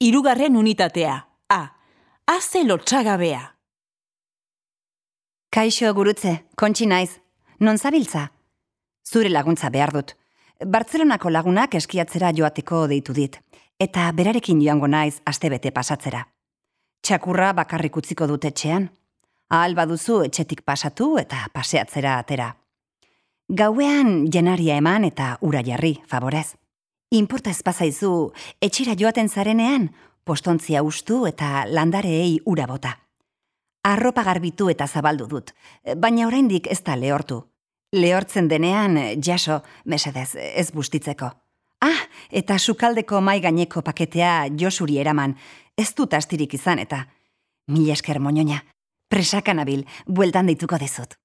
Irugarren unitatea. A. Aze lotxagabea. Kaixo gurutze, kontsi naiz. Non zabiltza? Zure laguntza behar dut. Bartzelonako lagunak eskiatzera joateko deitu dit. Eta berarekin joango naiz astebete pasatzera. Txakurra bakarrik utziko dut etxean. Ahal baduzu etxetik pasatu eta paseatzera atera. Gauean jenaria eman eta ura jarri, favorez. Inporta ezpazaizu, etxera joaten zarenean, postontzia ustu eta landareei ura bota. Arropa garbitu eta zabaldu dut, baina oraindik ez da lehortu. Lehortzen denean, jaso, mesedez, ez bustitzeko. Ah, eta sukaldeko mai gaineko paketea josuri eraman, ez dut astirik izan eta. Mil esker moñoña, presakanabil, bueltan deituko dizut.